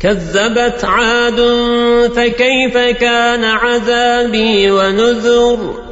كذبت عاد فكيف كان عذابي ونذر